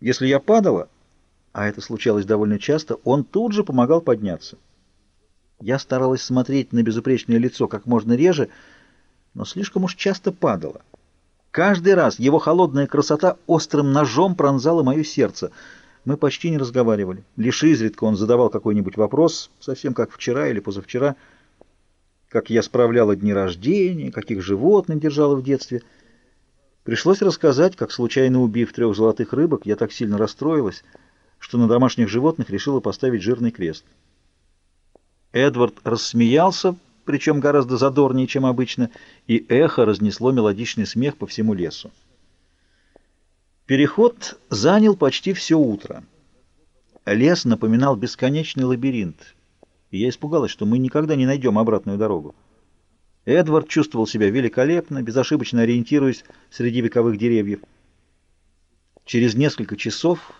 Если я падала, а это случалось довольно часто, он тут же помогал подняться. Я старалась смотреть на безупречное лицо как можно реже, но слишком уж часто падала. Каждый раз его холодная красота острым ножом пронзала мое сердце. Мы почти не разговаривали. Лишь изредка он задавал какой-нибудь вопрос, совсем как вчера или позавчера, как я справляла дни рождения, каких животных держала в детстве. Пришлось рассказать, как, случайно убив трех золотых рыбок, я так сильно расстроилась, что на домашних животных решила поставить жирный крест. Эдвард рассмеялся, причем гораздо задорнее, чем обычно, и эхо разнесло мелодичный смех по всему лесу. Переход занял почти все утро. Лес напоминал бесконечный лабиринт, и я испугалась, что мы никогда не найдем обратную дорогу. Эдвард чувствовал себя великолепно, безошибочно ориентируясь среди вековых деревьев. Через несколько часов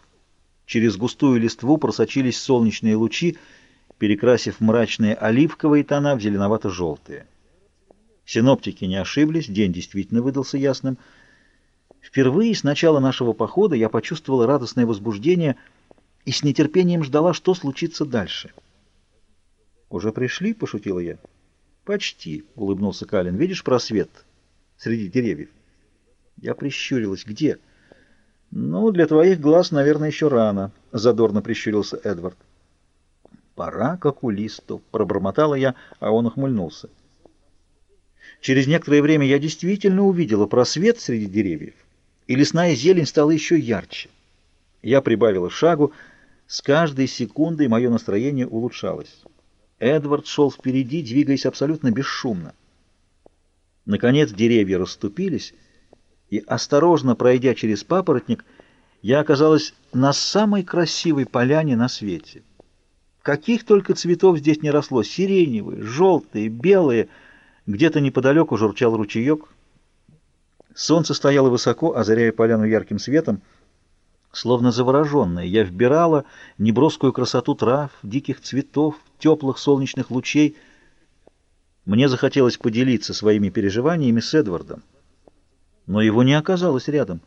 через густую листву просочились солнечные лучи, перекрасив мрачные оливковые тона в зеленовато-желтые. Синоптики не ошиблись, день действительно выдался ясным. Впервые с начала нашего похода я почувствовала радостное возбуждение и с нетерпением ждала, что случится дальше. «Уже пришли?» — пошутила я. «Почти», — улыбнулся Калин. «Видишь просвет среди деревьев?» Я прищурилась. «Где?» «Ну, для твоих глаз, наверное, еще рано», — задорно прищурился Эдвард. «Пора к окулисту», — пробормотала я, а он ухмыльнулся. Через некоторое время я действительно увидела просвет среди деревьев, и лесная зелень стала еще ярче. Я прибавила шагу, с каждой секундой мое настроение улучшалось. Эдвард шел впереди, двигаясь абсолютно бесшумно. Наконец деревья расступились, и, осторожно пройдя через папоротник, я оказалась на самой красивой поляне на свете. Каких только цветов здесь не росло — сиреневые, желтые, белые. Где-то неподалеку журчал ручеек. Солнце стояло высоко, озаряя поляну ярким светом. Словно завороженная, я вбирала неброскую красоту трав, диких цветов, теплых солнечных лучей. Мне захотелось поделиться своими переживаниями с Эдвардом. Но его не оказалось рядом.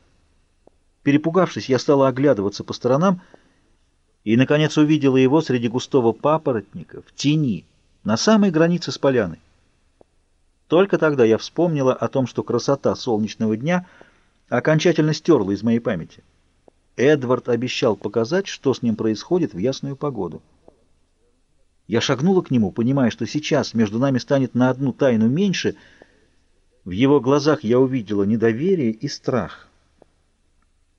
Перепугавшись, я стала оглядываться по сторонам — и, наконец, увидела его среди густого папоротника, в тени, на самой границе с поляной. Только тогда я вспомнила о том, что красота солнечного дня окончательно стерла из моей памяти. Эдвард обещал показать, что с ним происходит в ясную погоду. Я шагнула к нему, понимая, что сейчас между нами станет на одну тайну меньше. В его глазах я увидела недоверие и страх.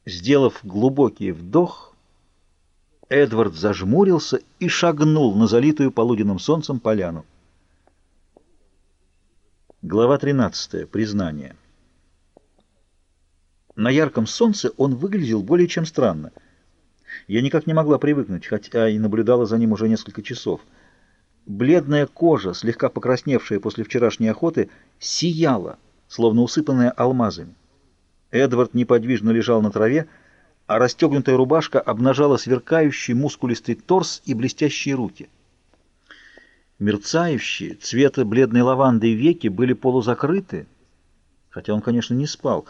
Сделав глубокий вдох, Эдвард зажмурился и шагнул на залитую полуденным солнцем поляну. Глава 13. Признание. На ярком солнце он выглядел более чем странно. Я никак не могла привыкнуть, хотя и наблюдала за ним уже несколько часов. Бледная кожа, слегка покрасневшая после вчерашней охоты, сияла, словно усыпанная алмазами. Эдвард неподвижно лежал на траве, а расстегнутая рубашка обнажала сверкающий мускулистый торс и блестящие руки. Мерцающие, цвета бледной лаванды веки были полузакрыты, хотя он, конечно, не спал.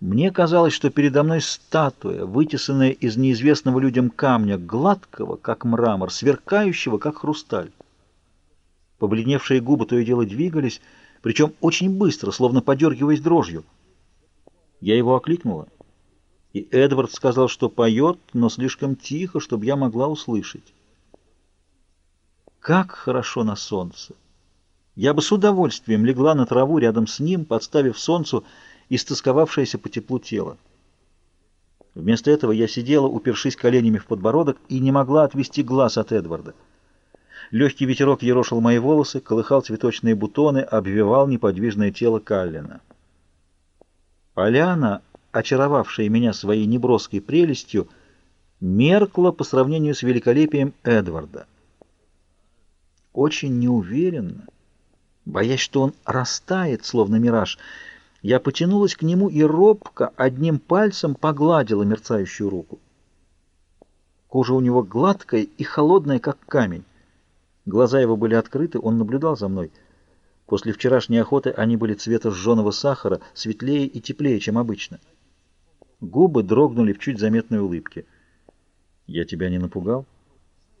Мне казалось, что передо мной статуя, вытесанная из неизвестного людям камня, гладкого, как мрамор, сверкающего, как хрусталь. Побледневшие губы то и дело двигались, причем очень быстро, словно подергиваясь дрожью. Я его окликнула и Эдвард сказал, что поет, но слишком тихо, чтобы я могла услышать. Как хорошо на солнце! Я бы с удовольствием легла на траву рядом с ним, подставив солнцу истосковавшееся по теплу тело. Вместо этого я сидела, упершись коленями в подбородок, и не могла отвести глаз от Эдварда. Легкий ветерок ерошил мои волосы, колыхал цветочные бутоны, обвивал неподвижное тело Каллина. Поляна очаровавшая меня своей неброской прелестью, меркла по сравнению с великолепием Эдварда. Очень неуверенно, боясь, что он растает, словно мираж, я потянулась к нему и робко одним пальцем погладила мерцающую руку. Кожа у него гладкая и холодная, как камень. Глаза его были открыты, он наблюдал за мной. После вчерашней охоты они были цвета сжженного сахара, светлее и теплее, чем обычно. Губы дрогнули в чуть заметной улыбке. «Я тебя не напугал?»